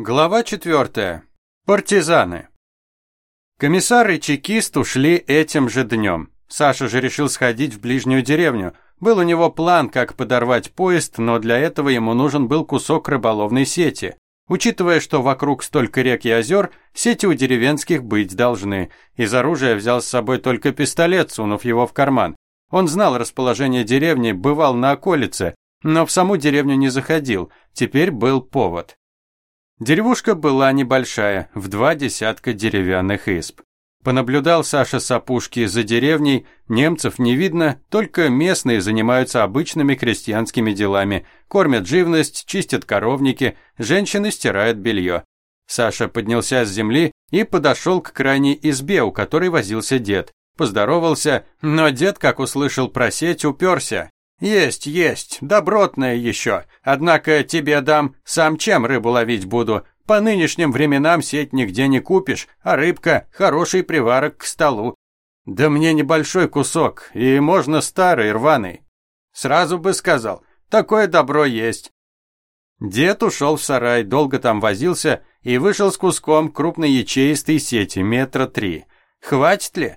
Глава четвертая. Партизаны. Комиссар и чекист ушли этим же днем. Саша же решил сходить в ближнюю деревню. Был у него план, как подорвать поезд, но для этого ему нужен был кусок рыболовной сети. Учитывая, что вокруг столько рек и озер, сети у деревенских быть должны. Из оружия взял с собой только пистолет, сунув его в карман. Он знал расположение деревни, бывал на околице, но в саму деревню не заходил. Теперь был повод. Деревушка была небольшая, в два десятка деревянных изб. Понаблюдал Саша с опушки за деревней, немцев не видно, только местные занимаются обычными крестьянскими делами, кормят живность, чистят коровники, женщины стирают белье. Саша поднялся с земли и подошел к крайней избе, у которой возился дед. Поздоровался, но дед, как услышал про сеть, уперся. «Есть, есть, добротное еще. Однако тебе дам, сам чем рыбу ловить буду. По нынешним временам сеть нигде не купишь, а рыбка – хороший приварок к столу. Да мне небольшой кусок, и можно старый, рваный. Сразу бы сказал, такое добро есть». Дед ушел в сарай, долго там возился и вышел с куском крупной ячеистой сети метра три. «Хватит ли?»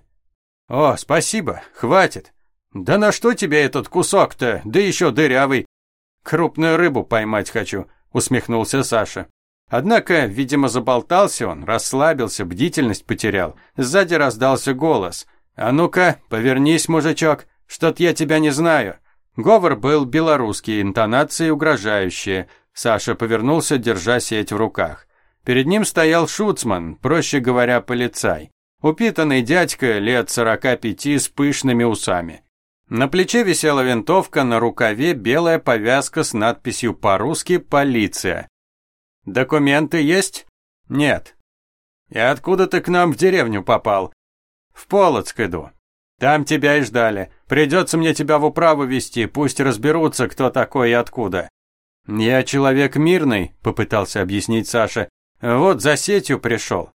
«О, спасибо, хватит. «Да на что тебе этот кусок-то, да еще дырявый?» «Крупную рыбу поймать хочу», — усмехнулся Саша. Однако, видимо, заболтался он, расслабился, бдительность потерял. Сзади раздался голос. «А ну-ка, повернись, мужичок, что-то я тебя не знаю». Говор был белорусский, интонации угрожающие. Саша повернулся, держа сеть в руках. Перед ним стоял шуцман, проще говоря, полицай. Упитанный дядька лет сорока пяти с пышными усами. На плече висела винтовка, на рукаве белая повязка с надписью по-русски «Полиция». «Документы есть?» «Нет». «И откуда ты к нам в деревню попал?» «В Полоцк иду. Там тебя и ждали. Придется мне тебя в управу вести, пусть разберутся, кто такой и откуда». «Я человек мирный», — попытался объяснить Саша. «Вот за сетью пришел.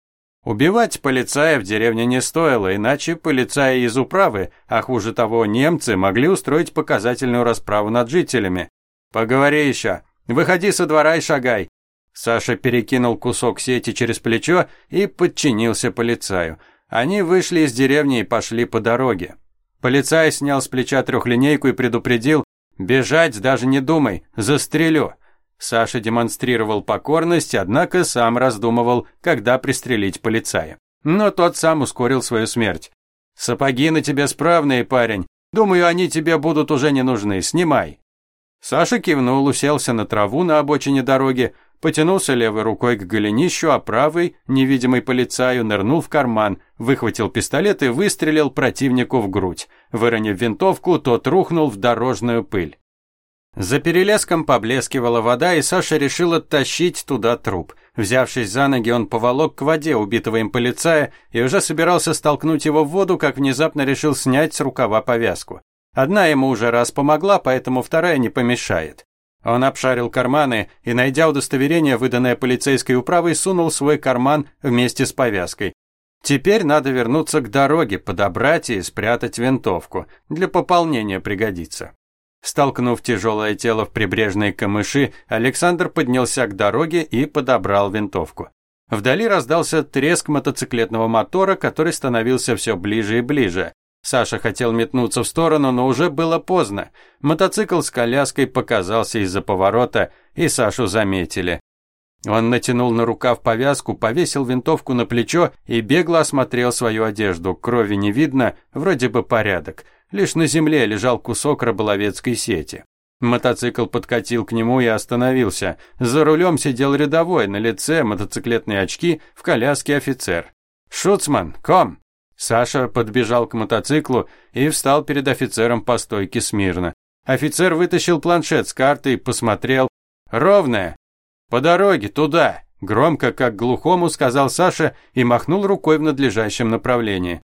Убивать полицая в деревне не стоило, иначе полицаи из управы, а хуже того, немцы, могли устроить показательную расправу над жителями. «Поговори еще. Выходи со двора и шагай». Саша перекинул кусок сети через плечо и подчинился полицаю. Они вышли из деревни и пошли по дороге. Полицай снял с плеча трехлинейку и предупредил «Бежать даже не думай, застрелю». Саша демонстрировал покорность, однако сам раздумывал, когда пристрелить полицая. Но тот сам ускорил свою смерть. «Сапоги на тебе справные, парень. Думаю, они тебе будут уже не нужны. Снимай». Саша кивнул, уселся на траву на обочине дороги, потянулся левой рукой к голенищу, а правой, невидимый полицаю, нырнул в карман, выхватил пистолет и выстрелил противнику в грудь. Выронив винтовку, тот рухнул в дорожную пыль. За перелеском поблескивала вода, и Саша решил оттащить туда труп. Взявшись за ноги, он поволок к воде убитого им полицая и уже собирался столкнуть его в воду, как внезапно решил снять с рукава повязку. Одна ему уже раз помогла, поэтому вторая не помешает. Он обшарил карманы и, найдя удостоверение, выданное полицейской управой, сунул свой карман вместе с повязкой. Теперь надо вернуться к дороге, подобрать и спрятать винтовку. Для пополнения пригодится. Столкнув тяжелое тело в прибрежной камыши, Александр поднялся к дороге и подобрал винтовку. Вдали раздался треск мотоциклетного мотора, который становился все ближе и ближе. Саша хотел метнуться в сторону, но уже было поздно. Мотоцикл с коляской показался из-за поворота, и Сашу заметили. Он натянул на рукав повязку, повесил винтовку на плечо и бегло осмотрел свою одежду. Крови не видно, вроде бы порядок. Лишь на земле лежал кусок рыболовецкой сети. Мотоцикл подкатил к нему и остановился. За рулем сидел рядовой, на лице мотоциклетные очки, в коляске офицер. «Шуцман, ком!» Саша подбежал к мотоциклу и встал перед офицером по стойке смирно. Офицер вытащил планшет с картой, посмотрел. «Ровная. По дороге, туда!» Громко, как глухому, сказал Саша и махнул рукой в надлежащем направлении.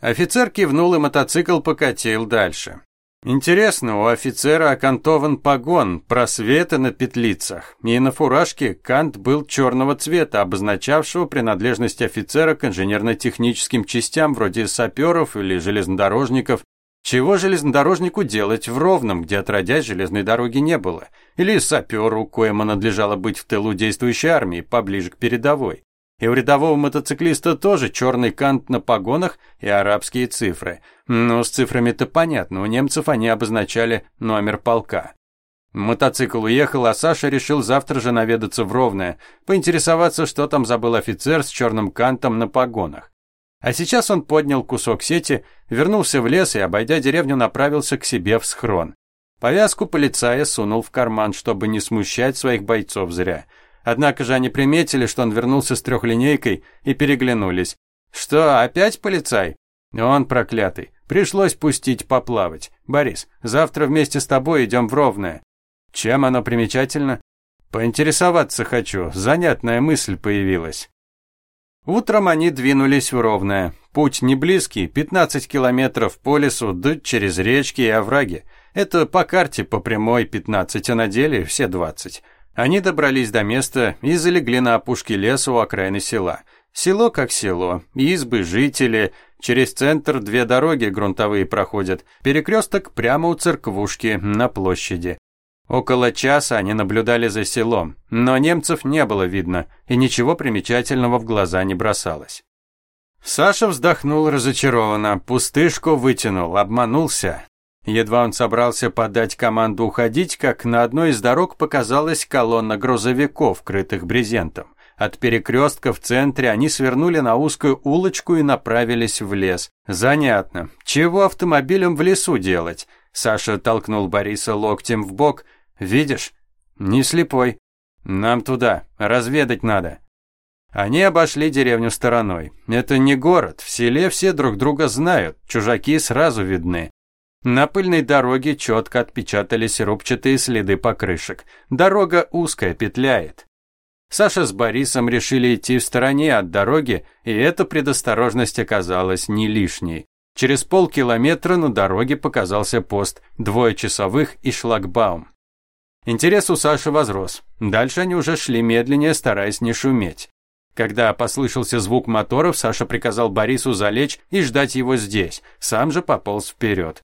Офицер кивнул, и мотоцикл покатил дальше. Интересно, у офицера окантован погон, просветы на петлицах, и на фуражке кант был черного цвета, обозначавшего принадлежность офицера к инженерно-техническим частям вроде саперов или железнодорожников. Чего железнодорожнику делать в Ровном, где отродясь железной дороги не было? Или саперу, коему надлежало быть в тылу действующей армии, поближе к передовой? И у рядового мотоциклиста тоже черный кант на погонах и арабские цифры. Но с цифрами-то понятно, у немцев они обозначали номер полка. Мотоцикл уехал, а Саша решил завтра же наведаться в Ровное, поинтересоваться, что там забыл офицер с черным кантом на погонах. А сейчас он поднял кусок сети, вернулся в лес и, обойдя деревню, направился к себе в схрон. Повязку полицая сунул в карман, чтобы не смущать своих бойцов зря – Однако же они приметили, что он вернулся с трехлинейкой и переглянулись. «Что, опять полицай?» «Он проклятый. Пришлось пустить поплавать. Борис, завтра вместе с тобой идем в Ровное». «Чем оно примечательно?» «Поинтересоваться хочу. Занятная мысль появилась». Утром они двинулись в Ровное. Путь не близкий, 15 километров по лесу, да через речки и овраги. Это по карте по прямой 15, а на деле все 20. Они добрались до места и залегли на опушке леса у окраины села. Село как село, избы, жители, через центр две дороги грунтовые проходят, перекресток прямо у церквушки на площади. Около часа они наблюдали за селом, но немцев не было видно, и ничего примечательного в глаза не бросалось. Саша вздохнул разочарованно, пустышку вытянул, обманулся. Едва он собрался подать команду уходить, как на одной из дорог показалась колонна грузовиков, крытых брезентом. От перекрестка в центре они свернули на узкую улочку и направились в лес. Занятно. Чего автомобилем в лесу делать? Саша толкнул Бориса локтем в бок. Видишь? Не слепой. Нам туда. Разведать надо. Они обошли деревню стороной. Это не город. В селе все друг друга знают. Чужаки сразу видны. На пыльной дороге четко отпечатались рубчатые следы покрышек. Дорога узкая, петляет. Саша с Борисом решили идти в стороне от дороги, и эта предосторожность оказалась не лишней. Через полкилометра на дороге показался пост, двое часовых и шлагбаум. Интерес у Саши возрос. Дальше они уже шли медленнее, стараясь не шуметь. Когда послышался звук моторов, Саша приказал Борису залечь и ждать его здесь, сам же пополз вперед.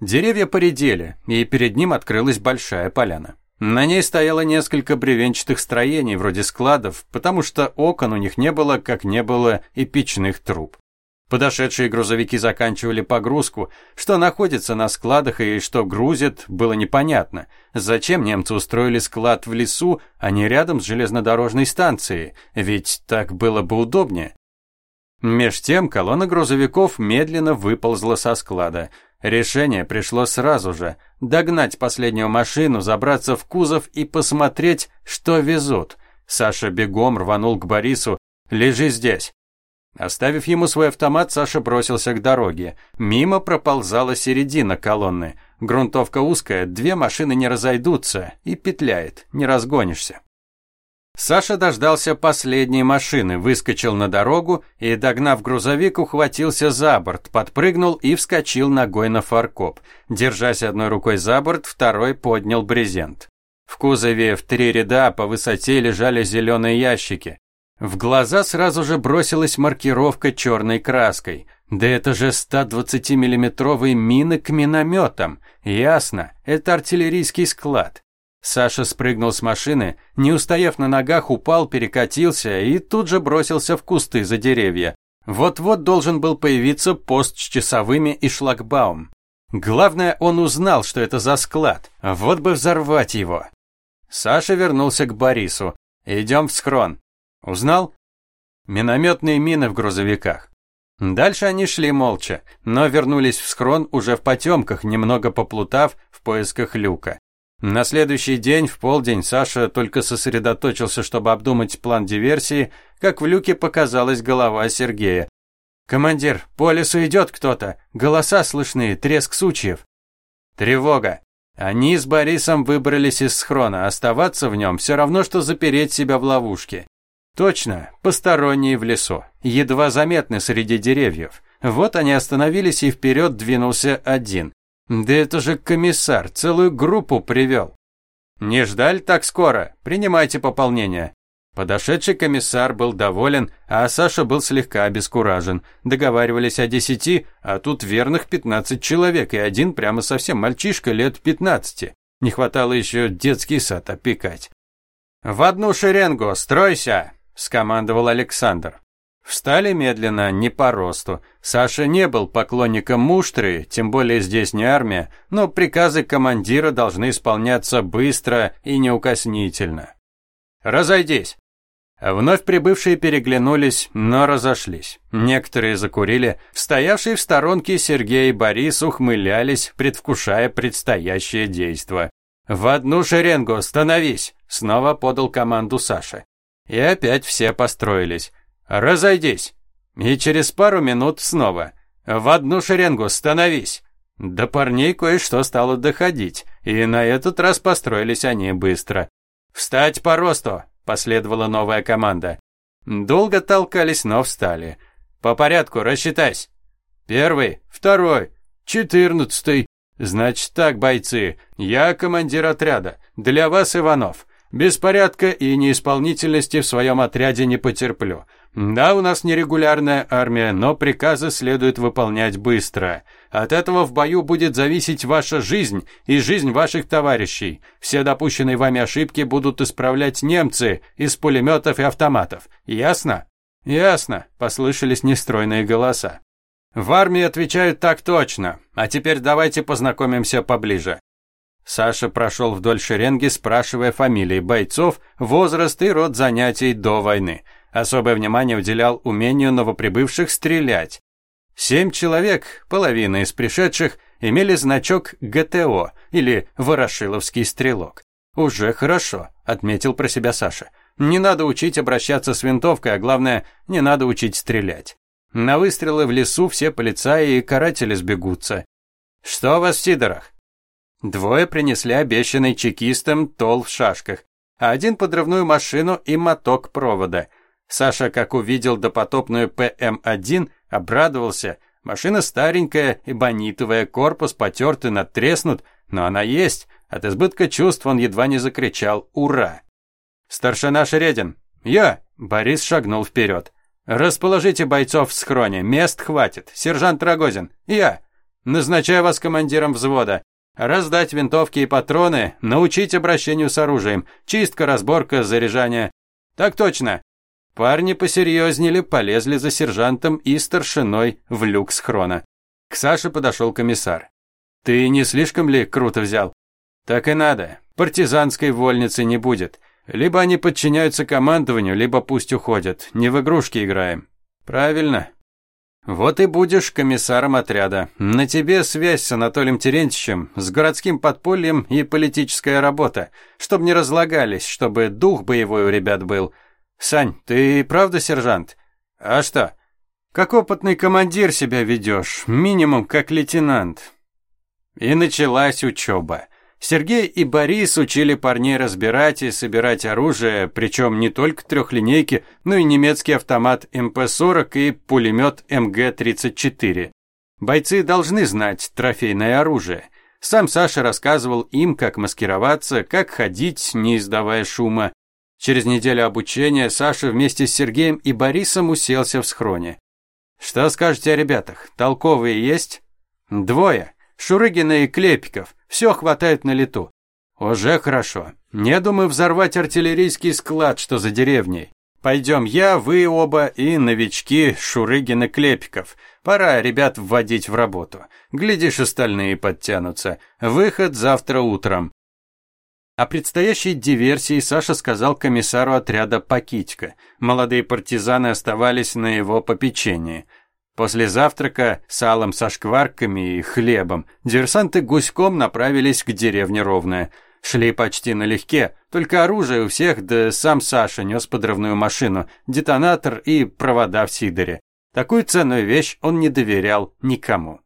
Деревья поредели, и перед ним открылась большая поляна. На ней стояло несколько бревенчатых строений, вроде складов, потому что окон у них не было, как не было и печных труб. Подошедшие грузовики заканчивали погрузку. Что находится на складах и что грузят, было непонятно. Зачем немцы устроили склад в лесу, а не рядом с железнодорожной станцией? Ведь так было бы удобнее. Меж тем колонна грузовиков медленно выползла со склада. Решение пришло сразу же – догнать последнюю машину, забраться в кузов и посмотреть, что везут. Саша бегом рванул к Борису. «Лежи здесь». Оставив ему свой автомат, Саша бросился к дороге. Мимо проползала середина колонны. Грунтовка узкая, две машины не разойдутся и петляет, не разгонишься. Саша дождался последней машины, выскочил на дорогу и, догнав грузовик, ухватился за борт, подпрыгнул и вскочил ногой на фаркоп. Держась одной рукой за борт, второй поднял брезент. В кузове в три ряда по высоте лежали зеленые ящики. В глаза сразу же бросилась маркировка черной краской. Да это же 120-миллиметровые мины к минометам. Ясно, это артиллерийский склад. Саша спрыгнул с машины, не устояв на ногах, упал, перекатился и тут же бросился в кусты за деревья. Вот-вот должен был появиться пост с часовыми и шлагбаум. Главное, он узнал, что это за склад. Вот бы взорвать его. Саша вернулся к Борису. «Идем в схрон». «Узнал?» Минометные мины в грузовиках. Дальше они шли молча, но вернулись в схрон уже в потемках, немного поплутав в поисках люка. На следующий день в полдень Саша только сосредоточился, чтобы обдумать план диверсии, как в люке показалась голова Сергея. «Командир, по лесу идет кто-то. Голоса слышны, треск сучьев». Тревога. Они с Борисом выбрались из схрона. Оставаться в нем все равно, что запереть себя в ловушке. Точно, посторонние в лесу. Едва заметны среди деревьев. Вот они остановились, и вперед двинулся один. Да это же комиссар, целую группу привел. Не ждали так скоро? Принимайте пополнение. Подошедший комиссар был доволен, а Саша был слегка обескуражен. Договаривались о десяти, а тут верных пятнадцать человек, и один прямо совсем мальчишка лет пятнадцати. Не хватало еще детский сад опекать. «В одну шеренгу, стройся!» – скомандовал Александр. Встали медленно, не по росту. Саша не был поклонником муштры, тем более здесь не армия, но приказы командира должны исполняться быстро и неукоснительно. «Разойдись!» Вновь прибывшие переглянулись, но разошлись. Некоторые закурили. Стоявшие в сторонке Сергей и Борис ухмылялись, предвкушая предстоящее действо. «В одну шеренгу, становись!» Снова подал команду Саша. И опять все построились. «Разойдись!» И через пару минут снова. «В одну шеренгу, становись!» До парней кое-что стало доходить, и на этот раз построились они быстро. «Встать по росту!» Последовала новая команда. Долго толкались, но встали. По порядку, рассчитайся. Первый, второй, четырнадцатый. Значит так, бойцы, я командир отряда. Для вас, Иванов. Беспорядка и неисполнительности в своем отряде не потерплю. Да, у нас нерегулярная армия, но приказы следует выполнять быстро. От этого в бою будет зависеть ваша жизнь и жизнь ваших товарищей. Все допущенные вами ошибки будут исправлять немцы из пулеметов и автоматов. Ясно? Ясно, послышались нестройные голоса. В армии отвечают так точно. А теперь давайте познакомимся поближе. Саша прошел вдоль шеренги, спрашивая фамилии бойцов, возраст и род занятий до войны. Особое внимание уделял умению новоприбывших стрелять. Семь человек, половина из пришедших, имели значок ГТО или Ворошиловский стрелок. Уже хорошо, отметил про себя Саша. Не надо учить обращаться с винтовкой, а главное, не надо учить стрелять. На выстрелы в лесу все полицаи и каратели сбегутся. Что у вас в Сидорах? Двое принесли обещанный чекистам тол в шашках, а один подрывную машину и моток провода. Саша, как увидел допотопную ПМ-1, обрадовался. Машина старенькая, эбонитовая, корпус потертый, надтреснут, но она есть. От избытка чувств он едва не закричал «Ура!». «Старшина Шередин!» «Я!» Борис шагнул вперед. «Расположите бойцов в схроне, мест хватит. Сержант Рогозин!» «Я!» «Назначаю вас командиром взвода. Раздать винтовки и патроны, научить обращению с оружием, чистка, разборка, заряжание». «Так точно!» Парни посерьезнели, полезли за сержантом и старшиной в люк схрона. К Саше подошел комиссар. «Ты не слишком ли круто взял?» «Так и надо. Партизанской вольницы не будет. Либо они подчиняются командованию, либо пусть уходят. Не в игрушки играем». «Правильно. Вот и будешь комиссаром отряда. На тебе связь с Анатолием Терентьевичем, с городским подпольем и политическая работа. Чтобы не разлагались, чтобы дух боевой у ребят был». «Сань, ты правда сержант?» «А что?» «Как опытный командир себя ведешь, минимум как лейтенант». И началась учеба. Сергей и Борис учили парней разбирать и собирать оружие, причем не только трехлинейки, но и немецкий автомат МП-40 и пулемет МГ-34. Бойцы должны знать трофейное оружие. Сам Саша рассказывал им, как маскироваться, как ходить, не издавая шума, Через неделю обучения Саша вместе с Сергеем и Борисом уселся в схроне. «Что скажете о ребятах? Толковые есть?» «Двое. Шурыгина и Клепиков. Все хватает на лету». «Уже хорошо. Не думаю взорвать артиллерийский склад, что за деревней. Пойдем я, вы оба и новички Шурыгин и Клепиков. Пора ребят вводить в работу. Глядишь, остальные подтянутся. Выход завтра утром. О предстоящей диверсии Саша сказал комиссару отряда Пакитько. Молодые партизаны оставались на его попечении. После завтрака салом со шкварками и хлебом диверсанты гуськом направились к деревне Ровная. Шли почти налегке, только оружие у всех, да сам Саша нес подрывную машину, детонатор и провода в сидоре. Такую ценную вещь он не доверял никому.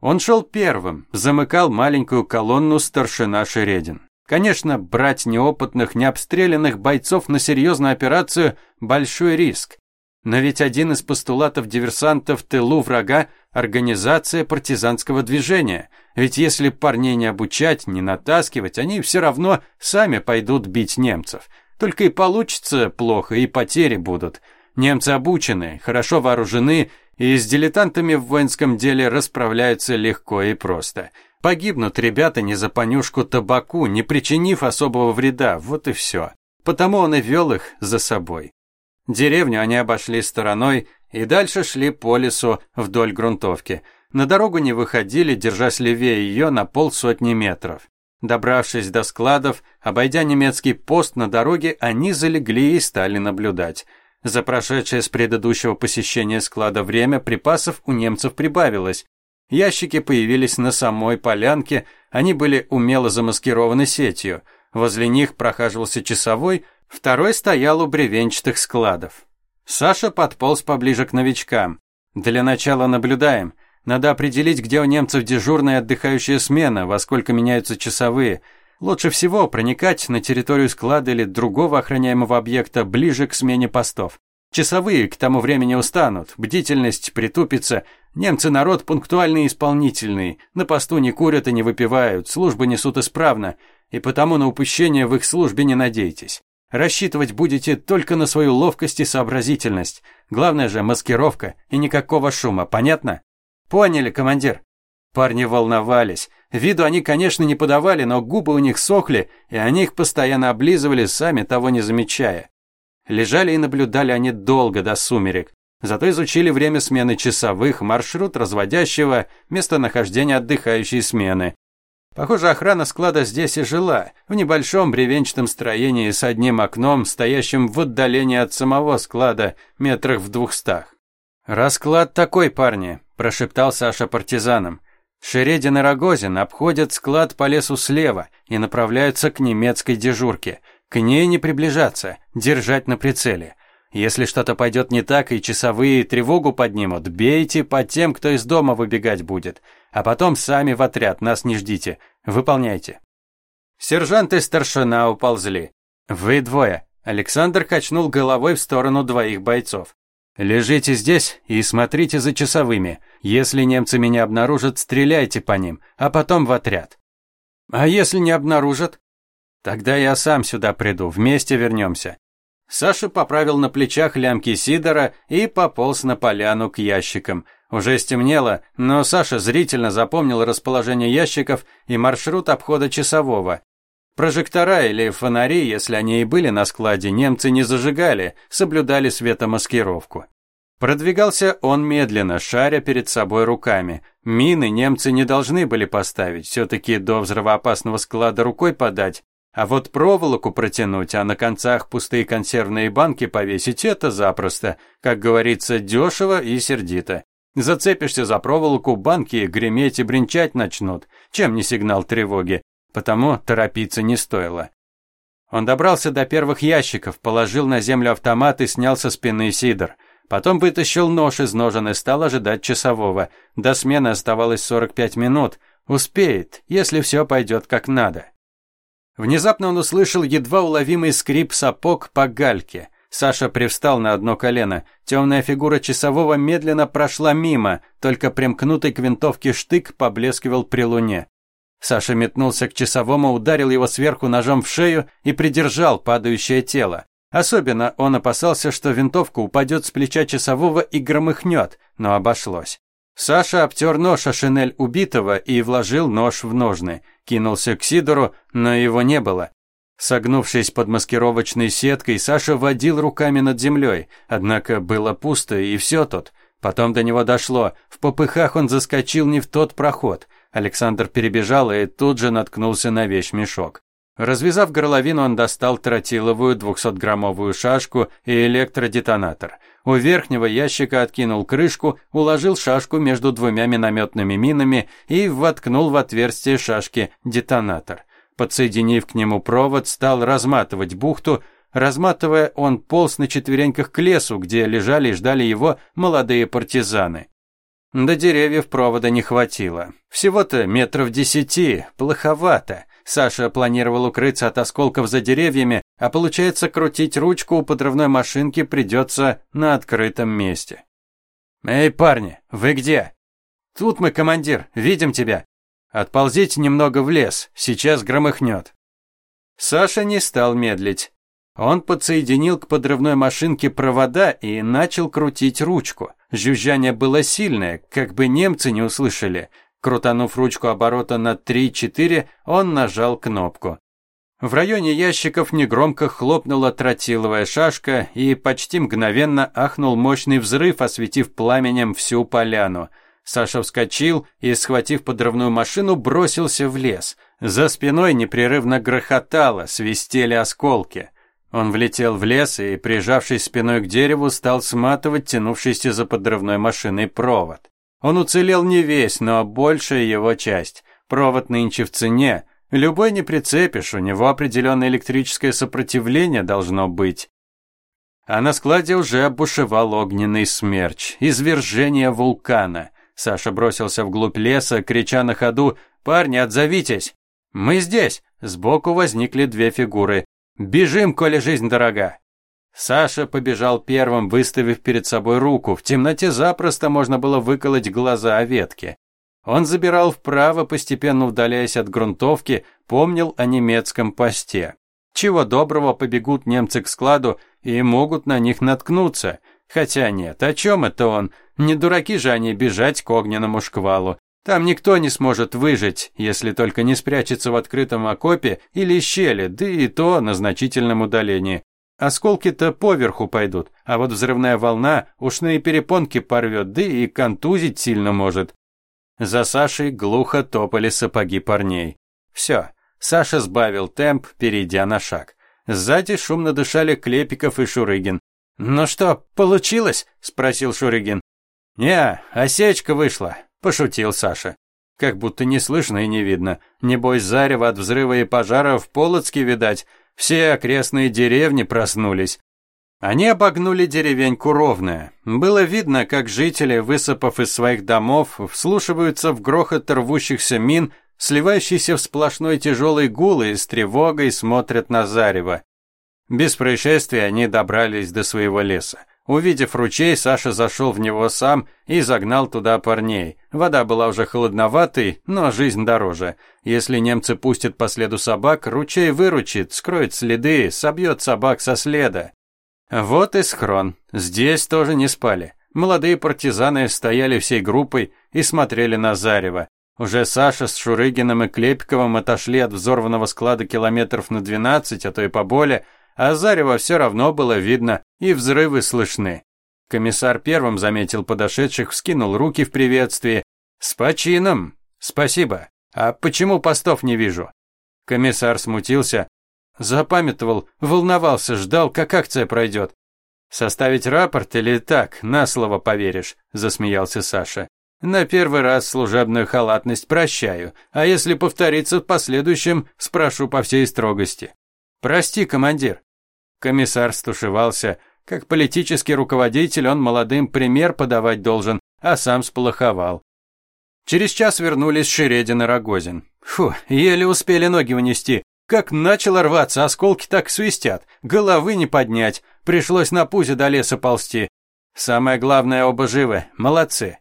Он шел первым, замыкал маленькую колонну старшина Шередин. Конечно, брать неопытных, необстрелянных бойцов на серьезную операцию – большой риск. Но ведь один из постулатов диверсантов в тылу врага – организация партизанского движения. Ведь если парней не обучать, не натаскивать, они все равно сами пойдут бить немцев. Только и получится плохо, и потери будут. Немцы обучены, хорошо вооружены и с дилетантами в воинском деле расправляются легко и просто. Погибнут ребята не за понюшку табаку, не причинив особого вреда, вот и все. Потому он и вел их за собой. Деревню они обошли стороной и дальше шли по лесу вдоль грунтовки. На дорогу не выходили, держась левее ее на полсотни метров. Добравшись до складов, обойдя немецкий пост на дороге, они залегли и стали наблюдать. За прошедшее с предыдущего посещения склада время припасов у немцев прибавилось. Ящики появились на самой полянке, они были умело замаскированы сетью. Возле них прохаживался часовой, второй стоял у бревенчатых складов. Саша подполз поближе к новичкам. Для начала наблюдаем. Надо определить, где у немцев дежурная отдыхающая смена, во сколько меняются часовые. Лучше всего проникать на территорию склада или другого охраняемого объекта ближе к смене постов. Часовые к тому времени устанут, бдительность притупится. Немцы народ пунктуальный и исполнительный, на посту не курят и не выпивают, службы несут исправно, и потому на упущение в их службе не надейтесь. Рассчитывать будете только на свою ловкость и сообразительность. Главное же маскировка и никакого шума, понятно? Поняли, командир. Парни волновались. Виду они, конечно, не подавали, но губы у них сохли, и они их постоянно облизывали, сами того не замечая. Лежали и наблюдали они долго до сумерек. Зато изучили время смены часовых, маршрут разводящего, местонахождение отдыхающей смены. Похоже, охрана склада здесь и жила, в небольшом бревенчатом строении с одним окном, стоящим в отдалении от самого склада, метрах в двухстах. «Расклад такой, парни», – прошептал Саша партизанам. «Шередин и Рогозин обходят склад по лесу слева и направляются к немецкой дежурке. К ней не приближаться, держать на прицеле. Если что-то пойдет не так и часовые тревогу поднимут, бейте по тем, кто из дома выбегать будет. А потом сами в отряд, нас не ждите. Выполняйте». Сержант и старшина уползли. «Вы двое». Александр качнул головой в сторону двоих бойцов. Лежите здесь и смотрите за часовыми. Если немцы меня обнаружат, стреляйте по ним, а потом в отряд. А если не обнаружат? Тогда я сам сюда приду, вместе вернемся. Саша поправил на плечах лямки Сидора и пополз на поляну к ящикам. Уже стемнело, но Саша зрительно запомнил расположение ящиков и маршрут обхода часового. Прожектора или фонари, если они и были на складе, немцы не зажигали, соблюдали светомаскировку. Продвигался он медленно, шаря перед собой руками. Мины немцы не должны были поставить, все-таки до взрывоопасного склада рукой подать. А вот проволоку протянуть, а на концах пустые консервные банки повесить – это запросто. Как говорится, дешево и сердито. Зацепишься за проволоку, банки греметь и бренчать начнут. Чем не сигнал тревоги? потому торопиться не стоило. Он добрался до первых ящиков, положил на землю автомат и снял со спины сидор. Потом вытащил нож из ножен и стал ожидать часового. До смены оставалось 45 минут. Успеет, если все пойдет как надо. Внезапно он услышал едва уловимый скрип сапог по гальке. Саша привстал на одно колено. Темная фигура часового медленно прошла мимо, только примкнутый к винтовке штык поблескивал при луне. Саша метнулся к часовому, ударил его сверху ножом в шею и придержал падающее тело. Особенно он опасался, что винтовка упадет с плеча часового и громыхнет, но обошлось. Саша обтер нож о шинель убитого и вложил нож в ножны. Кинулся к Сидору, но его не было. Согнувшись под маскировочной сеткой, Саша водил руками над землей, однако было пусто и все тут. Потом до него дошло, в попыхах он заскочил не в тот проход. Александр перебежал и тут же наткнулся на вещмешок. Развязав горловину, он достал тротиловую 200-граммовую шашку и электродетонатор. У верхнего ящика откинул крышку, уложил шашку между двумя минометными минами и воткнул в отверстие шашки детонатор. Подсоединив к нему провод, стал разматывать бухту. Разматывая, он полз на четвереньках к лесу, где лежали и ждали его молодые партизаны. До деревьев провода не хватило. Всего-то метров десяти, плоховато. Саша планировал укрыться от осколков за деревьями, а получается крутить ручку у подрывной машинки придется на открытом месте. «Эй, парни, вы где?» «Тут мы, командир, видим тебя. Отползите немного в лес, сейчас громыхнет». Саша не стал медлить. Он подсоединил к подрывной машинке провода и начал крутить ручку. Жужжание было сильное, как бы немцы не услышали. Крутанув ручку оборота на 3-4, он нажал кнопку. В районе ящиков негромко хлопнула тротиловая шашка и почти мгновенно ахнул мощный взрыв, осветив пламенем всю поляну. Саша вскочил и, схватив подрывную машину, бросился в лес. За спиной непрерывно грохотало, свистели осколки. Он влетел в лес и, прижавшись спиной к дереву, стал сматывать тянувшийся за подрывной машиной провод. Он уцелел не весь, но большая его часть. Провод нынче в цене. Любой не прицепишь, у него определенное электрическое сопротивление должно быть. А на складе уже обушевал огненный смерч, извержение вулкана. Саша бросился вглубь леса, крича на ходу «Парни, отзовитесь!» «Мы здесь!» Сбоку возникли две фигуры. Бежим, коли жизнь дорога. Саша побежал первым, выставив перед собой руку. В темноте запросто можно было выколоть глаза о ветке. Он забирал вправо, постепенно удаляясь от грунтовки, помнил о немецком посте. Чего доброго побегут немцы к складу и могут на них наткнуться. Хотя нет, о чем это он? Не дураки же они бежать к огненному шквалу. Там никто не сможет выжить, если только не спрячется в открытом окопе или щели, да и то на значительном удалении. Осколки-то поверху пойдут, а вот взрывная волна ушные перепонки порвет, да и контузить сильно может. За Сашей глухо топали сапоги парней. Все, Саша сбавил темп, перейдя на шаг. Сзади шумно дышали Клепиков и Шурыгин. «Ну что, получилось?» – спросил Шурыгин. «Не, осечка вышла. Пошутил Саша. Как будто не слышно и не видно. Небось, зарево от взрыва и пожара в Полоцке, видать. Все окрестные деревни проснулись. Они обогнули деревеньку ровная. Было видно, как жители, высыпав из своих домов, вслушиваются в грохот рвущихся мин, сливающийся в сплошной тяжелый гул и с тревогой смотрят на зарево. Без происшествий они добрались до своего леса. Увидев ручей, Саша зашел в него сам и загнал туда парней. Вода была уже холодноватой, но жизнь дороже. Если немцы пустят по следу собак, ручей выручит, скроет следы, собьет собак со следа. Вот и схрон. Здесь тоже не спали. Молодые партизаны стояли всей группой и смотрели на зарево. Уже Саша с Шурыгиным и Клепиковым отошли от взорванного склада километров на 12, а то и поболее, а зарево все равно было видно, и взрывы слышны. Комиссар первым заметил подошедших, вскинул руки в приветствии. «С почином! Спасибо! А почему постов не вижу?» Комиссар смутился, запамятовал, волновался, ждал, как акция пройдет. «Составить рапорт или так, на слово поверишь?» – засмеялся Саша. «На первый раз служебную халатность прощаю, а если повторится в последующем, спрошу по всей строгости». «Прости, командир». Комиссар стушевался. Как политический руководитель он молодым пример подавать должен, а сам сполоховал. Через час вернулись Шередин и Рогозин. Фу, еле успели ноги унести. Как начало рваться, осколки так свистят. Головы не поднять. Пришлось на пузе до леса ползти. Самое главное, оба живы. Молодцы.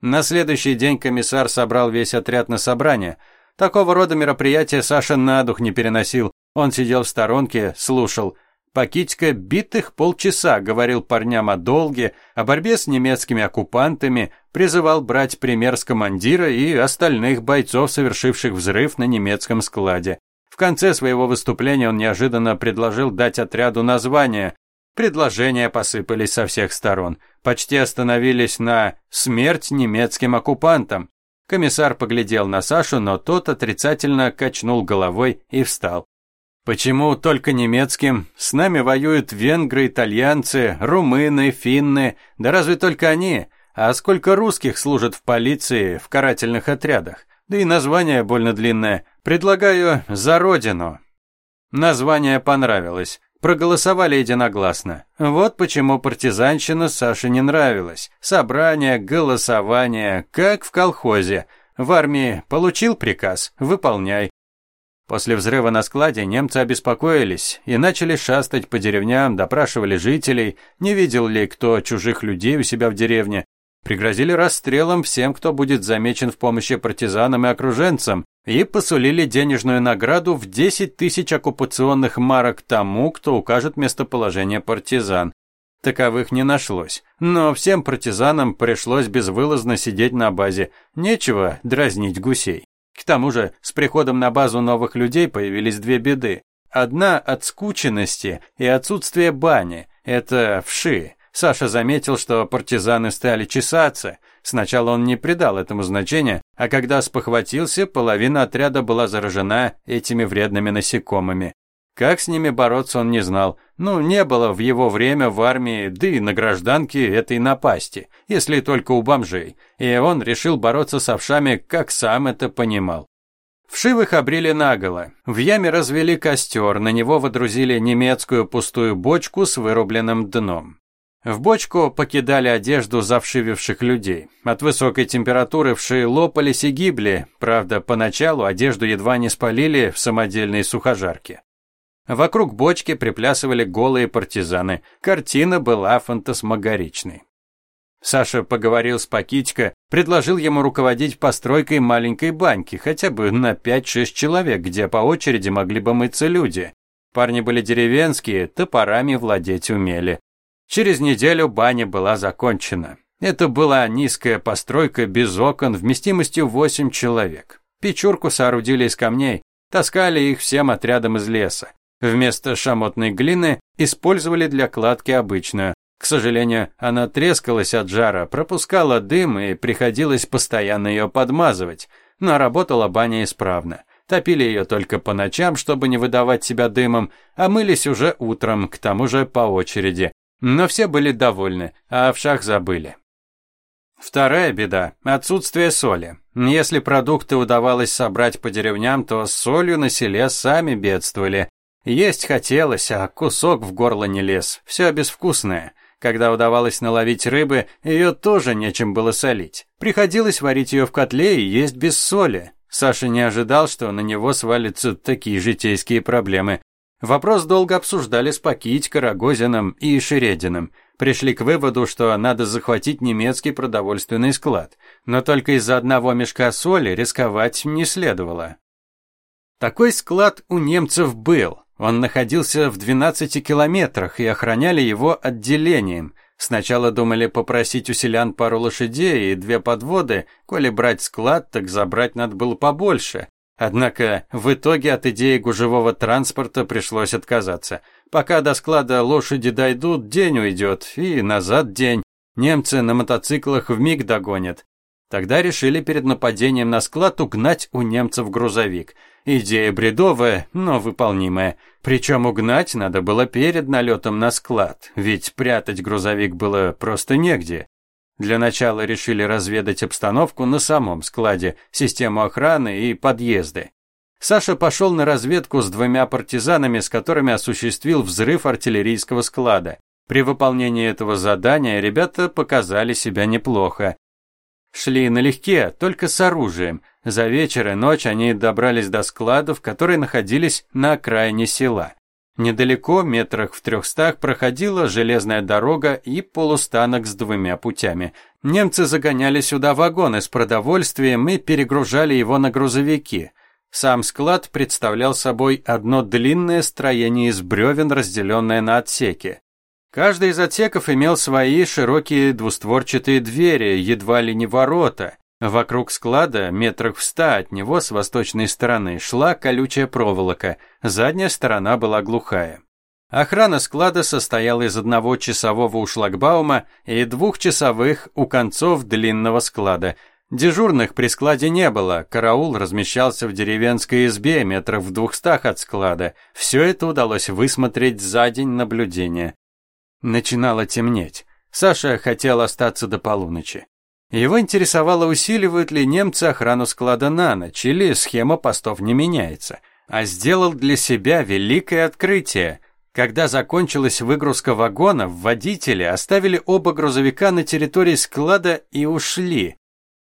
На следующий день комиссар собрал весь отряд на собрание. Такого рода мероприятия Саша на дух не переносил. Он сидел в сторонке, слушал. Пакитько битых полчаса говорил парням о долге, о борьбе с немецкими оккупантами, призывал брать пример с командира и остальных бойцов, совершивших взрыв на немецком складе. В конце своего выступления он неожиданно предложил дать отряду название. Предложения посыпались со всех сторон. Почти остановились на «смерть немецким оккупантам». Комиссар поглядел на Сашу, но тот отрицательно качнул головой и встал. Почему только немецким? С нами воюют венгры, итальянцы, румыны, финны. Да разве только они? А сколько русских служат в полиции, в карательных отрядах? Да и название больно длинное. Предлагаю «За Родину». Название понравилось. Проголосовали единогласно. Вот почему партизанщина Саше не нравилась. Собрание, голосование, как в колхозе. В армии получил приказ – выполняй. После взрыва на складе немцы обеспокоились и начали шастать по деревням, допрашивали жителей, не видел ли кто чужих людей у себя в деревне. пригрозили расстрелом всем, кто будет замечен в помощи партизанам и окруженцам, и посулили денежную награду в 10 тысяч оккупационных марок тому, кто укажет местоположение партизан. Таковых не нашлось, но всем партизанам пришлось безвылазно сидеть на базе, нечего дразнить гусей. К тому же, с приходом на базу новых людей появились две беды. Одна от скученности и отсутствия бани, это вши. Саша заметил, что партизаны стали чесаться. Сначала он не придал этому значения, а когда спохватился, половина отряда была заражена этими вредными насекомыми. Как с ними бороться он не знал. Ну, не было в его время в армии, да и на гражданке этой напасти, если только у бомжей. И он решил бороться с овшами, как сам это понимал. Вшивых обрили наголо. В яме развели костер, на него водрузили немецкую пустую бочку с вырубленным дном. В бочку покидали одежду завшививших людей. От высокой температуры вши лопались и гибли, правда, поначалу одежду едва не спалили в самодельной сухожарке. Вокруг бочки приплясывали голые партизаны. Картина была фантасмагоричной. Саша поговорил с Пакитько, предложил ему руководить постройкой маленькой баньки, хотя бы на 5-6 человек, где по очереди могли бы мыться люди. Парни были деревенские, топорами владеть умели. Через неделю баня была закончена. Это была низкая постройка без окон вместимостью 8 человек. Печурку соорудили из камней, таскали их всем отрядом из леса. Вместо шамотной глины использовали для кладки обычную. К сожалению, она трескалась от жара, пропускала дым и приходилось постоянно ее подмазывать. Но работала баня исправно. Топили ее только по ночам, чтобы не выдавать себя дымом, а мылись уже утром, к тому же по очереди. Но все были довольны, а о вшах забыли. Вторая беда – отсутствие соли. Если продукты удавалось собрать по деревням, то с солью на селе сами бедствовали. Есть хотелось, а кусок в горло не лез. Все безвкусное. Когда удавалось наловить рыбы, ее тоже нечем было солить. Приходилось варить ее в котле и есть без соли. Саша не ожидал, что на него свалятся такие житейские проблемы. Вопрос долго обсуждали с Пакитько, Рогозиным и Шерединым. Пришли к выводу, что надо захватить немецкий продовольственный склад. Но только из-за одного мешка соли рисковать не следовало. Такой склад у немцев был. Он находился в 12 километрах и охраняли его отделением. Сначала думали попросить у селян пару лошадей и две подводы, коли брать склад, так забрать надо было побольше. Однако в итоге от идеи гужевого транспорта пришлось отказаться. Пока до склада лошади дойдут, день уйдет, и назад день. Немцы на мотоциклах вмиг догонят. Тогда решили перед нападением на склад угнать у немцев грузовик. Идея бредовая, но выполнимая. Причем угнать надо было перед налетом на склад, ведь прятать грузовик было просто негде. Для начала решили разведать обстановку на самом складе, систему охраны и подъезды. Саша пошел на разведку с двумя партизанами, с которыми осуществил взрыв артиллерийского склада. При выполнении этого задания ребята показали себя неплохо. Шли налегке, только с оружием. За вечер и ночь они добрались до складов, которые находились на окраине села. Недалеко, метрах в трехстах, проходила железная дорога и полустанок с двумя путями. Немцы загоняли сюда вагоны с продовольствием и перегружали его на грузовики. Сам склад представлял собой одно длинное строение из бревен, разделенное на отсеки. Каждый из отсеков имел свои широкие двустворчатые двери, едва ли не ворота. Вокруг склада, метрах в ста от него с восточной стороны, шла колючая проволока, задняя сторона была глухая. Охрана склада состояла из одного часового у шлагбаума и двух часовых у концов длинного склада. Дежурных при складе не было, караул размещался в деревенской избе метров в двухстах от склада. Все это удалось высмотреть за день наблюдения. Начинало темнеть. Саша хотел остаться до полуночи. Его интересовало, усиливают ли немцы охрану склада на ночь, или схема постов не меняется. А сделал для себя великое открытие. Когда закончилась выгрузка вагонов, водители оставили оба грузовика на территории склада и ушли.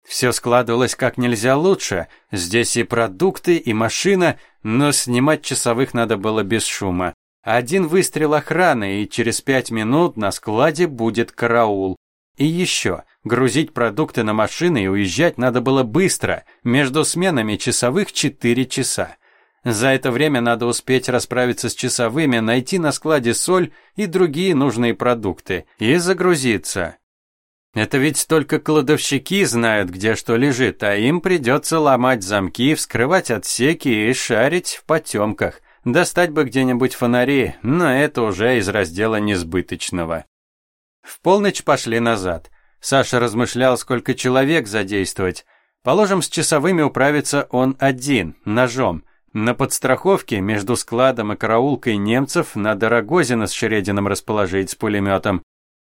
Все складывалось как нельзя лучше. Здесь и продукты, и машина, но снимать часовых надо было без шума. Один выстрел охраны, и через пять минут на складе будет караул. И еще, Грузить продукты на машины и уезжать надо было быстро, между сменами часовых 4 часа. За это время надо успеть расправиться с часовыми, найти на складе соль и другие нужные продукты и загрузиться. Это ведь только кладовщики знают, где что лежит, а им придется ломать замки, вскрывать отсеки и шарить в потемках. Достать бы где-нибудь фонари, но это уже из раздела несбыточного. В полночь пошли назад. Саша размышлял, сколько человек задействовать. Положим, с часовыми управится он один, ножом. На подстраховке между складом и караулкой немцев надо Рогозина с Шерединым расположить с пулеметом.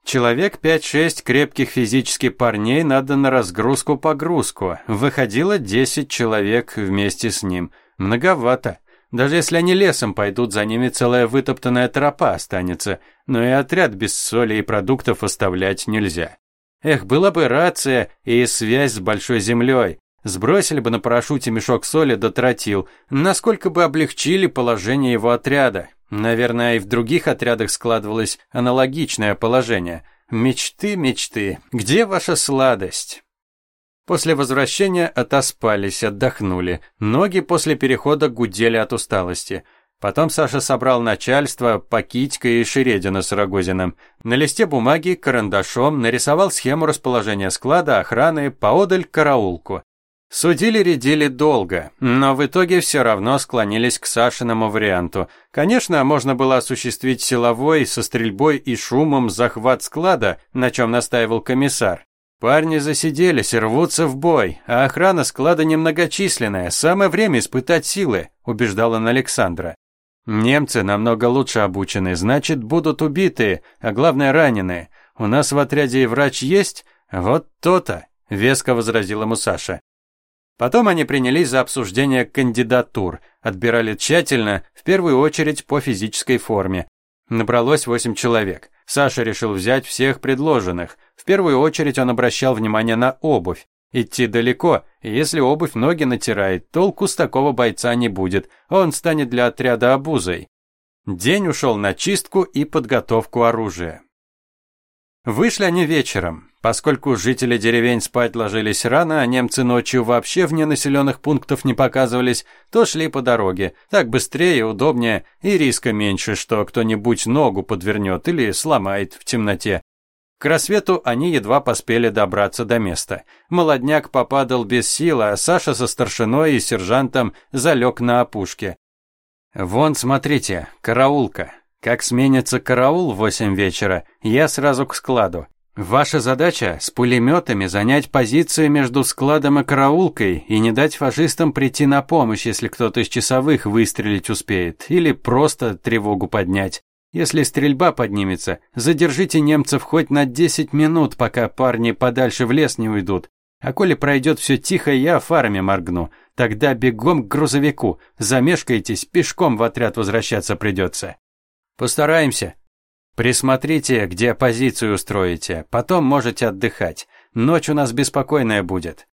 Человек 5-6 крепких физически парней надо на разгрузку-погрузку. Выходило 10 человек вместе с ним. Многовато. Даже если они лесом пойдут, за ними целая вытоптанная тропа останется. Но и отряд без соли и продуктов оставлять нельзя. Эх, была бы рация и связь с большой землей. Сбросили бы на парашюте мешок соли до тротил, насколько бы облегчили положение его отряда. Наверное, и в других отрядах складывалось аналогичное положение. Мечты, мечты, где ваша сладость? После возвращения отоспались, отдохнули. Ноги после перехода гудели от усталости. Потом Саша собрал начальство, Пакитька и Шередина с Рогозиным. На листе бумаги карандашом нарисовал схему расположения склада, охраны, поодаль караулку. Судили-редили долго, но в итоге все равно склонились к Сашиному варианту. Конечно, можно было осуществить силовой, со стрельбой и шумом захват склада, на чем настаивал комиссар. Парни засиделись рвутся в бой, а охрана склада немногочисленная, самое время испытать силы, убеждал он Александра. Немцы намного лучше обучены, значит, будут убитые, а главное раненые. У нас в отряде и врач есть? Вот то-то, веско возразил ему Саша. Потом они принялись за обсуждение кандидатур, отбирали тщательно, в первую очередь по физической форме. Набралось восемь человек. Саша решил взять всех предложенных. В первую очередь он обращал внимание на обувь. Идти далеко, и если обувь ноги натирает, толку с такого бойца не будет, он станет для отряда обузой. День ушел на чистку и подготовку оружия. Вышли они вечером. Поскольку жители деревень спать ложились рано, а немцы ночью вообще вне населенных пунктов не показывались, то шли по дороге. Так быстрее, удобнее и риска меньше, что кто-нибудь ногу подвернет или сломает в темноте. К рассвету они едва поспели добраться до места. Молодняк попадал без сил, а Саша со старшиной и сержантом залег на опушке. «Вон, смотрите, караулка», как сменится караул в восемь вечера, я сразу к складу. Ваша задача с пулеметами занять позиции между складом и караулкой и не дать фашистам прийти на помощь, если кто-то из часовых выстрелить успеет, или просто тревогу поднять. Если стрельба поднимется, задержите немцев хоть на 10 минут, пока парни подальше в лес не уйдут. А коли пройдет все тихо, я фарами моргну. Тогда бегом к грузовику. Замешкаетесь, пешком в отряд возвращаться придется. Постараемся. Присмотрите, где позицию устроите, потом можете отдыхать. Ночь у нас беспокойная будет.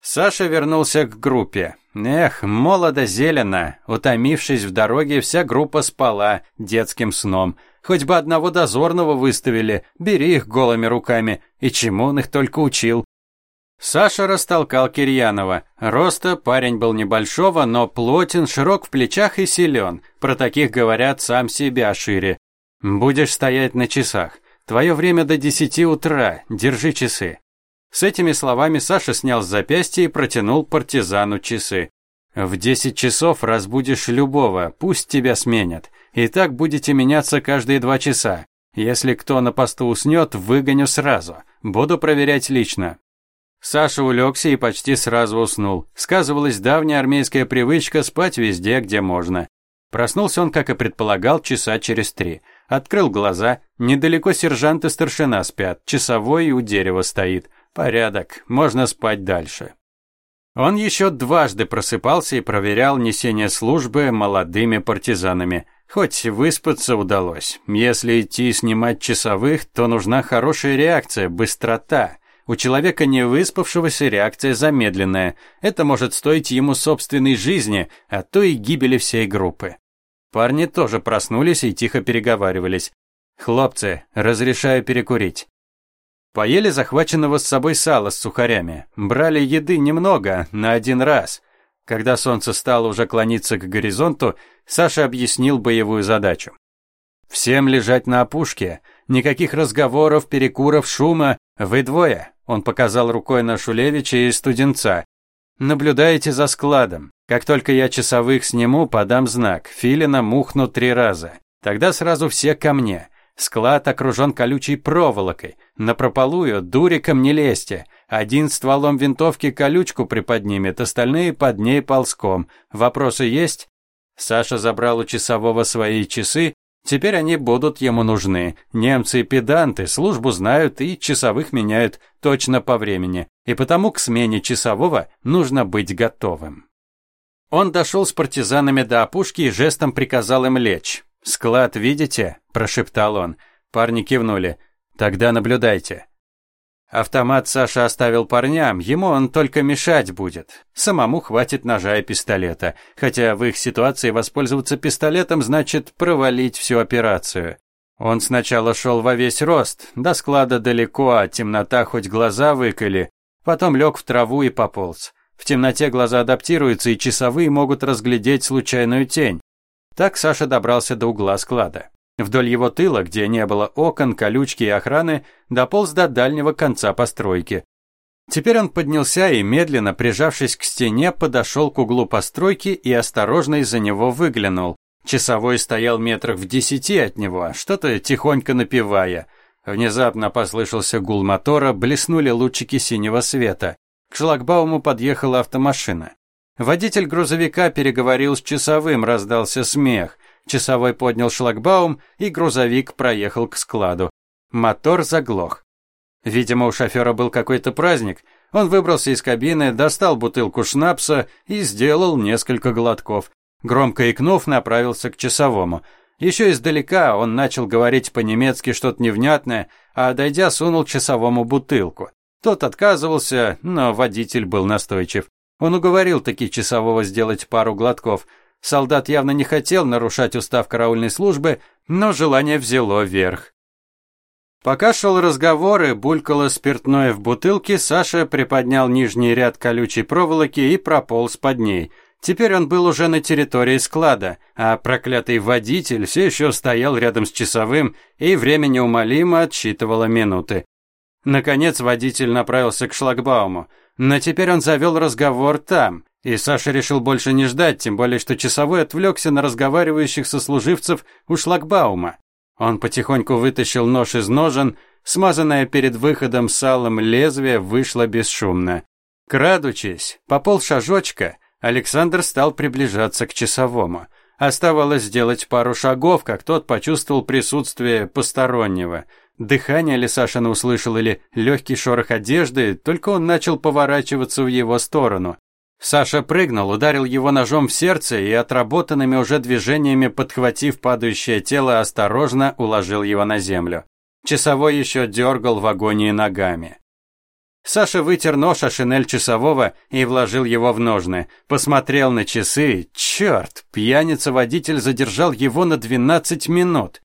Саша вернулся к группе. Эх, молодо зелено. Утомившись в дороге, вся группа спала детским сном. Хоть бы одного дозорного выставили, бери их голыми руками. И чему он их только учил? Саша растолкал Кирьянова. Роста парень был небольшого, но плотен, широк в плечах и силен. Про таких говорят сам себя шире. Будешь стоять на часах. Твое время до десяти утра. Держи часы. С этими словами Саша снял с запястья и протянул партизану часы. В десять часов разбудишь любого, пусть тебя сменят. И так будете меняться каждые два часа. Если кто на посту уснет, выгоню сразу. Буду проверять лично. Саша улегся и почти сразу уснул. Сказывалась давняя армейская привычка спать везде, где можно. Проснулся он, как и предполагал, часа через три. Открыл глаза. Недалеко сержант и старшина спят. Часовой у дерева стоит. Порядок. Можно спать дальше. Он еще дважды просыпался и проверял несение службы молодыми партизанами. Хоть выспаться удалось. Если идти снимать часовых, то нужна хорошая реакция, быстрота. У человека не выспавшегося реакция замедленная. Это может стоить ему собственной жизни, а то и гибели всей группы. Парни тоже проснулись и тихо переговаривались. «Хлопцы, разрешаю перекурить». Поели захваченного с собой сала с сухарями. Брали еды немного, на один раз. Когда солнце стало уже клониться к горизонту, Саша объяснил боевую задачу. «Всем лежать на опушке. Никаких разговоров, перекуров, шума. Вы двое», — он показал рукой на Шулевича и студенца. «Наблюдаете за складом. Как только я часовых сниму, подам знак. Филина мухну три раза. Тогда сразу все ко мне. Склад окружен колючей проволокой. Напропалую дуриком не лезьте. Один стволом винтовки колючку приподнимет, остальные под ней ползком. Вопросы есть?» Саша забрал у часового свои часы, теперь они будут ему нужны. Немцы педанты, службу знают и часовых меняют точно по времени, и потому к смене часового нужно быть готовым. Он дошел с партизанами до опушки и жестом приказал им лечь. «Склад видите?» – прошептал он. Парни кивнули. «Тогда наблюдайте». Автомат Саша оставил парням, ему он только мешать будет. Самому хватит ножа и пистолета, хотя в их ситуации воспользоваться пистолетом значит провалить всю операцию. Он сначала шел во весь рост, до склада далеко, а темнота хоть глаза выколи, потом лег в траву и пополз. В темноте глаза адаптируются, и часовые могут разглядеть случайную тень. Так Саша добрался до угла склада. Вдоль его тыла, где не было окон, колючки и охраны, дополз до дальнего конца постройки. Теперь он поднялся и, медленно прижавшись к стене, подошел к углу постройки и осторожно из-за него выглянул. Часовой стоял метрах в десяти от него, что-то тихонько напевая. Внезапно послышался гул мотора, блеснули лучики синего света. К шлагбауму подъехала автомашина. Водитель грузовика переговорил с часовым, раздался смех. Часовой поднял шлагбаум, и грузовик проехал к складу. Мотор заглох. Видимо, у шофера был какой-то праздник. Он выбрался из кабины, достал бутылку шнапса и сделал несколько глотков. Громко икнув, направился к часовому. Еще издалека он начал говорить по-немецки что-то невнятное, а дойдя, сунул часовому бутылку. Тот отказывался, но водитель был настойчив. Он уговорил таки часового сделать пару глотков. Солдат явно не хотел нарушать устав караульной службы, но желание взяло верх. Пока шел разговор и булькало спиртное в бутылке, Саша приподнял нижний ряд колючей проволоки и прополз под ней. Теперь он был уже на территории склада, а проклятый водитель все еще стоял рядом с часовым и время неумолимо отсчитывало минуты. Наконец водитель направился к шлагбауму. Но теперь он завел разговор там, и Саша решил больше не ждать, тем более что часовой отвлекся на разговаривающих сослуживцев у шлагбаума. Он потихоньку вытащил нож из ножен, смазанное перед выходом салом лезвие вышло бесшумно. Крадучись, по полшажочка, Александр стал приближаться к часовому. Оставалось сделать пару шагов, как тот почувствовал присутствие постороннего – Дыхание ли Сашина услышал или легкий шорох одежды, только он начал поворачиваться в его сторону. Саша прыгнул, ударил его ножом в сердце и отработанными уже движениями, подхватив падающее тело, осторожно уложил его на землю. Часовой еще дергал в агонии ногами. Саша вытер нож о шинель часового и вложил его в ножны. Посмотрел на часы. Черт, пьяница-водитель задержал его на 12 минут.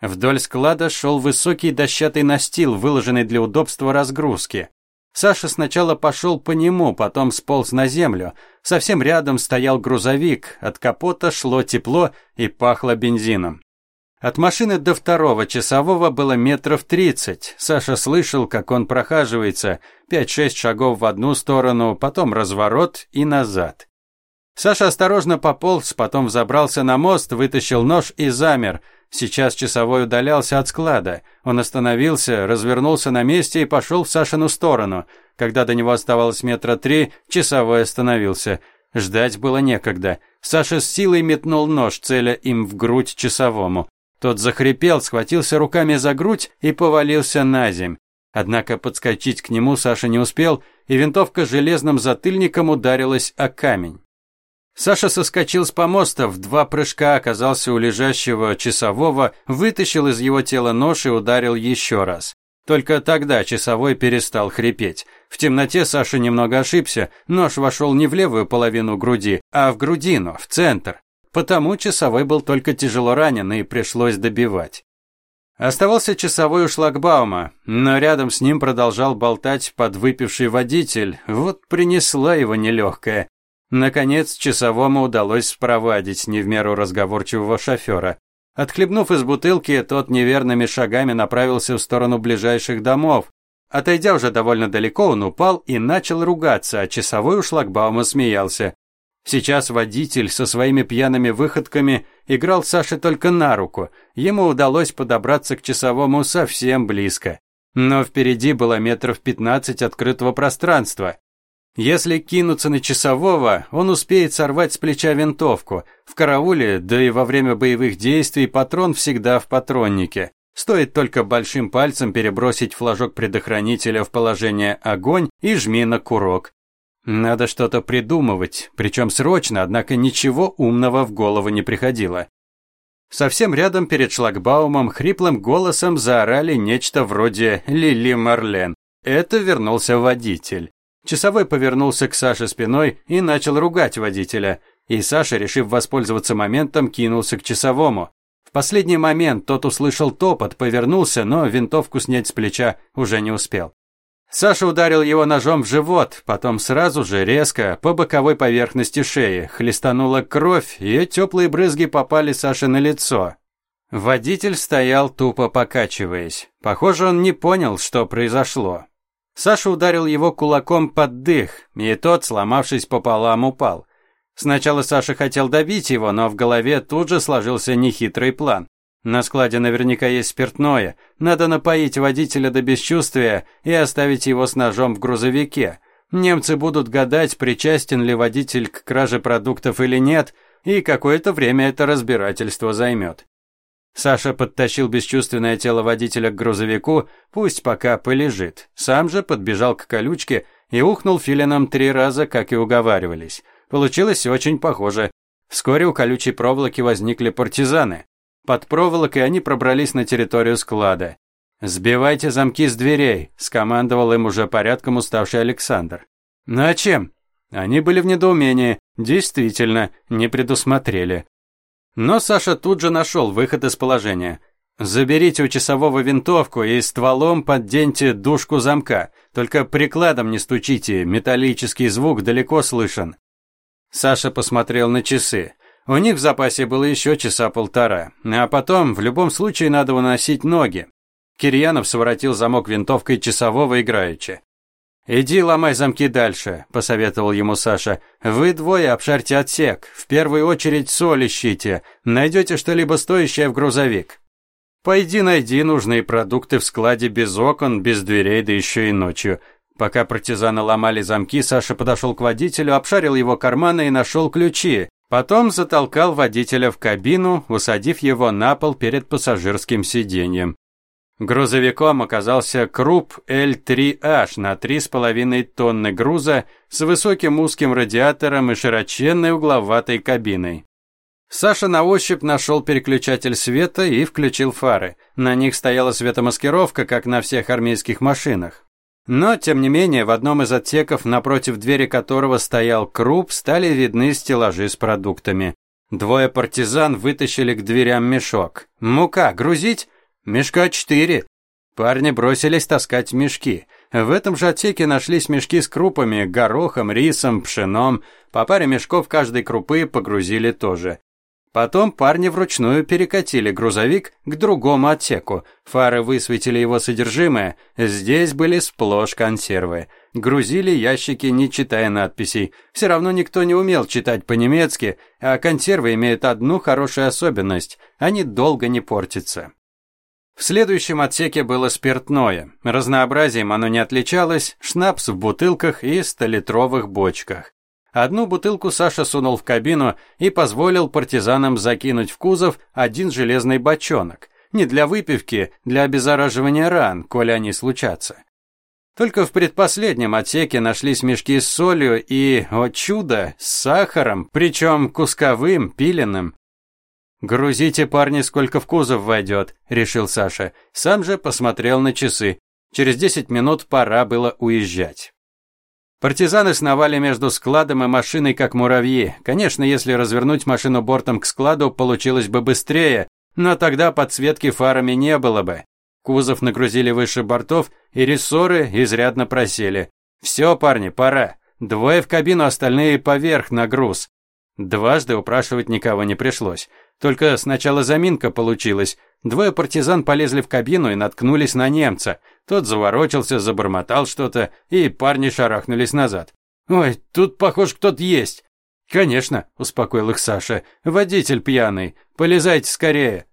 Вдоль склада шел высокий дощатый настил, выложенный для удобства разгрузки. Саша сначала пошел по нему, потом сполз на землю. Совсем рядом стоял грузовик, от капота шло тепло и пахло бензином. От машины до второго часового было метров тридцать. Саша слышал, как он прохаживается, пять-шесть шагов в одну сторону, потом разворот и назад. Саша осторожно пополз, потом взобрался на мост, вытащил нож и замер – Сейчас часовой удалялся от склада. Он остановился, развернулся на месте и пошел в Сашину сторону. Когда до него оставалось метра три, часовой остановился. Ждать было некогда. Саша с силой метнул нож, целя им в грудь часовому. Тот захрипел, схватился руками за грудь и повалился на земь. Однако подскочить к нему Саша не успел, и винтовка железным затыльником ударилась о камень. Саша соскочил с помоста, в два прыжка оказался у лежащего часового, вытащил из его тела нож и ударил еще раз. Только тогда часовой перестал хрипеть. В темноте Саша немного ошибся, нож вошел не в левую половину груди, а в грудину, в центр. Потому часовой был только тяжело ранен и пришлось добивать. Оставался часовой у шлагбаума, но рядом с ним продолжал болтать подвыпивший водитель. Вот принесла его нелегкая. Наконец, часовому удалось спровадить не в меру разговорчивого шофера. Отхлебнув из бутылки, тот неверными шагами направился в сторону ближайших домов. Отойдя уже довольно далеко, он упал и начал ругаться, а часовой у шлагбаума смеялся. Сейчас водитель со своими пьяными выходками играл Саше только на руку. Ему удалось подобраться к часовому совсем близко. Но впереди было метров пятнадцать открытого пространства. Если кинуться на часового, он успеет сорвать с плеча винтовку. В карауле, да и во время боевых действий патрон всегда в патроннике. Стоит только большим пальцем перебросить флажок предохранителя в положение огонь и жми на курок. Надо что-то придумывать, причем срочно, однако ничего умного в голову не приходило. Совсем рядом перед шлагбаумом хриплым голосом заорали нечто вроде «Лили Марлен». Это вернулся водитель. Часовой повернулся к Саше спиной и начал ругать водителя. И Саша, решив воспользоваться моментом, кинулся к часовому. В последний момент тот услышал топот, повернулся, но винтовку снять с плеча уже не успел. Саша ударил его ножом в живот, потом сразу же резко по боковой поверхности шеи хлестанула кровь, и теплые брызги попали Саше на лицо. Водитель стоял тупо покачиваясь. Похоже, он не понял, что произошло. Саша ударил его кулаком под дых, и тот, сломавшись пополам, упал. Сначала Саша хотел добить его, но в голове тут же сложился нехитрый план. На складе наверняка есть спиртное. Надо напоить водителя до бесчувствия и оставить его с ножом в грузовике. Немцы будут гадать, причастен ли водитель к краже продуктов или нет, и какое-то время это разбирательство займет. Саша подтащил бесчувственное тело водителя к грузовику, пусть пока полежит. Сам же подбежал к колючке и ухнул филином три раза, как и уговаривались. Получилось очень похоже. Вскоре у колючей проволоки возникли партизаны. Под проволокой они пробрались на территорию склада. «Сбивайте замки с дверей», – скомандовал им уже порядком уставший Александр. «Ну а чем?» Они были в недоумении. Действительно, не предусмотрели. Но Саша тут же нашел выход из положения. «Заберите у часового винтовку и стволом подденьте дужку замка. Только прикладом не стучите, металлический звук далеко слышен». Саша посмотрел на часы. У них в запасе было еще часа полтора, а потом в любом случае надо выносить ноги. Кирьянов своротил замок винтовкой часового играючи. «Иди ломай замки дальше», – посоветовал ему Саша. «Вы двое обшарьте отсек. В первую очередь соль ищите. Найдете что-либо стоящее в грузовик». «Пойди найди нужные продукты в складе без окон, без дверей, да еще и ночью». Пока партизаны ломали замки, Саша подошел к водителю, обшарил его карманы и нашел ключи. Потом затолкал водителя в кабину, усадив его на пол перед пассажирским сиденьем. Грузовиком оказался Круп L3H на 3,5 тонны груза с высоким узким радиатором и широченной угловатой кабиной. Саша на ощупь нашел переключатель света и включил фары. На них стояла светомаскировка, как на всех армейских машинах. Но, тем не менее, в одном из отсеков, напротив двери которого стоял круп, стали видны стеллажи с продуктами. Двое партизан вытащили к дверям мешок. «Мука, грузить?» «Мешка четыре». Парни бросились таскать мешки. В этом же отсеке нашлись мешки с крупами, горохом, рисом, пшеном. По паре мешков каждой крупы погрузили тоже. Потом парни вручную перекатили грузовик к другому отсеку. Фары высветили его содержимое. Здесь были сплошь консервы. Грузили ящики, не читая надписей. Все равно никто не умел читать по-немецки, а консервы имеют одну хорошую особенность – они долго не портятся. В следующем отсеке было спиртное. Разнообразием оно не отличалось, шнапс в бутылках и столитровых бочках. Одну бутылку Саша сунул в кабину и позволил партизанам закинуть в кузов один железный бочонок. Не для выпивки, для обеззараживания ран, коли они случатся. Только в предпоследнем отсеке нашлись мешки с солью и, о чудо, с сахаром, причем кусковым, пиленным. «Грузите, парни, сколько в кузов войдет», – решил Саша. Сам же посмотрел на часы. Через десять минут пора было уезжать. Партизаны сновали между складом и машиной, как муравьи. Конечно, если развернуть машину бортом к складу, получилось бы быстрее, Но тогда подсветки фарами не было бы. Кузов нагрузили выше бортов, и рессоры изрядно просели. Все, парни, пора. Двое в кабину, остальные поверх на груз. Дважды упрашивать никого не пришлось. Только сначала заминка получилась. Двое партизан полезли в кабину и наткнулись на немца. Тот заворочился, забормотал что-то, и парни шарахнулись назад. «Ой, тут, похож, кто-то есть». «Конечно», – успокоил их Саша. «Водитель пьяный. Полезайте скорее».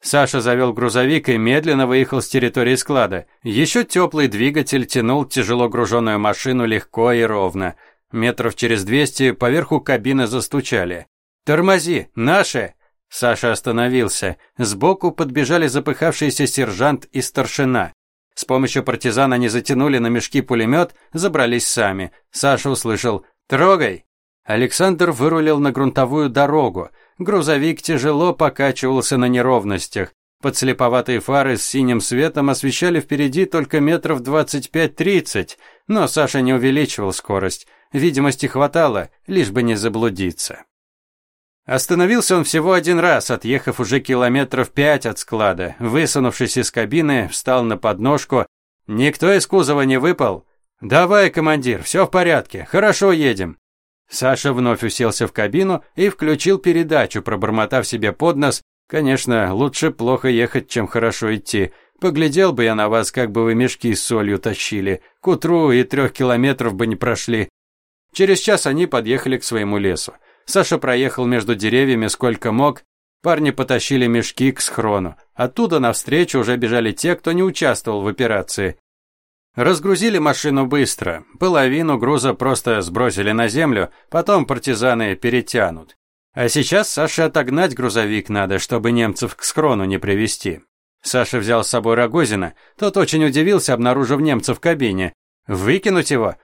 Саша завел грузовик и медленно выехал с территории склада. Еще теплый двигатель тянул тяжело груженную машину легко и ровно. Метров через двести поверху кабины застучали. «Тормози! Наши!» Саша остановился. Сбоку подбежали запыхавшийся сержант и старшина. С помощью партизан они затянули на мешки пулемет, забрались сами. Саша услышал «Трогай!». Александр вырулил на грунтовую дорогу. Грузовик тяжело покачивался на неровностях. Подслеповатые фары с синим светом освещали впереди только метров 25-30, но Саша не увеличивал скорость. Видимости хватало, лишь бы не заблудиться. Остановился он всего один раз, отъехав уже километров пять от склада. Высунувшись из кабины, встал на подножку. «Никто из кузова не выпал?» «Давай, командир, все в порядке, хорошо едем». Саша вновь уселся в кабину и включил передачу, пробормотав себе под нос. «Конечно, лучше плохо ехать, чем хорошо идти. Поглядел бы я на вас, как бы вы мешки с солью тащили. К утру и трех километров бы не прошли». Через час они подъехали к своему лесу. Саша проехал между деревьями сколько мог. Парни потащили мешки к схрону. Оттуда навстречу уже бежали те, кто не участвовал в операции. Разгрузили машину быстро. Половину груза просто сбросили на землю, потом партизаны перетянут. А сейчас Саше отогнать грузовик надо, чтобы немцев к схрону не привести. Саша взял с собой Рогозина. Тот очень удивился, обнаружив немца в кабине. «Выкинуть его?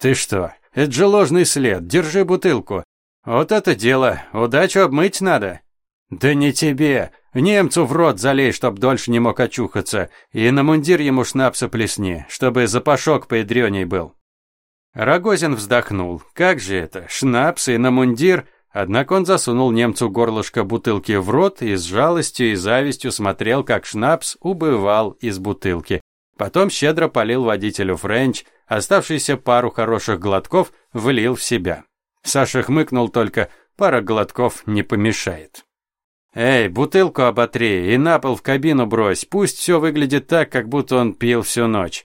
Ты что? Это же ложный след. Держи бутылку. Вот это дело. Удачу обмыть надо». «Да не тебе. Немцу в рот залей, чтоб дольше не мог очухаться, и на мундир ему шнапса плесни, чтобы запашок поядреней был». Рогозин вздохнул. «Как же это? Шнапс и на мундир?» Однако он засунул немцу горлышко бутылки в рот и с жалостью и завистью смотрел, как шнапс убывал из бутылки. Потом щедро полил водителю Френч, оставшийся пару хороших глотков влил в себя. Саша хмыкнул только, пара глотков не помешает. «Эй, бутылку оботри и на пол в кабину брось, пусть все выглядит так, как будто он пил всю ночь».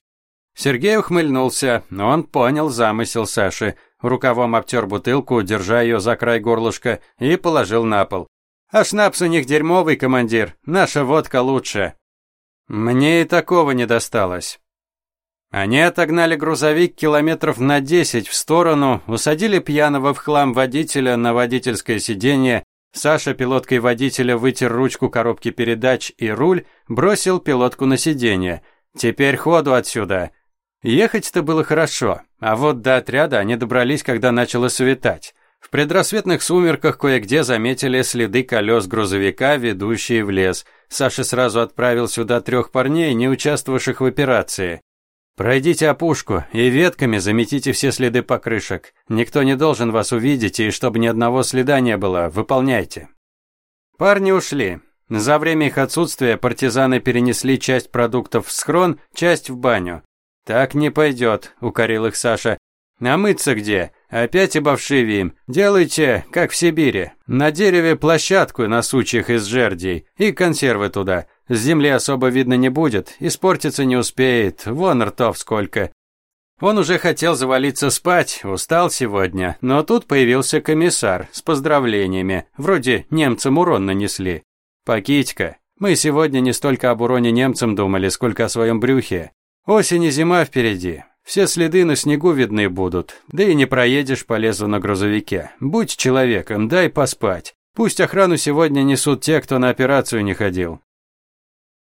Сергей ухмыльнулся, но он понял замысел Саши. Рукавом обтер бутылку, держа ее за край горлышка, и положил на пол. «А шнапс у них дерьмовый, командир, наша водка лучше». «Мне и такого не досталось». Они отогнали грузовик километров на десять в сторону, усадили пьяного в хлам водителя на водительское сиденье Саша пилоткой водителя вытер ручку коробки передач и руль, бросил пилотку на сиденье. «Теперь ходу отсюда!» Ехать-то было хорошо, а вот до отряда они добрались, когда начало светать. В предрассветных сумерках кое-где заметили следы колес грузовика, ведущие в лес. Саша сразу отправил сюда трех парней, не участвовавших в операции. Пройдите опушку и ветками заметите все следы покрышек. Никто не должен вас увидеть, и чтобы ни одного следа не было, выполняйте. Парни ушли. За время их отсутствия партизаны перенесли часть продуктов в схрон, часть в баню. «Так не пойдет», — укорил их Саша. «А мыться где? Опять обовшивием. Делайте, как в Сибири. На дереве площадку на сучьях из жердей и консервы туда. С земли особо видно не будет, испортиться не успеет, вон ртов сколько. Он уже хотел завалиться спать, устал сегодня, но тут появился комиссар с поздравлениями, вроде немцам урон нанесли. «Покитька, мы сегодня не столько об уроне немцам думали, сколько о своем брюхе. Осень и зима впереди, все следы на снегу видны будут, да и не проедешь по лесу на грузовике. Будь человеком, дай поспать. Пусть охрану сегодня несут те, кто на операцию не ходил.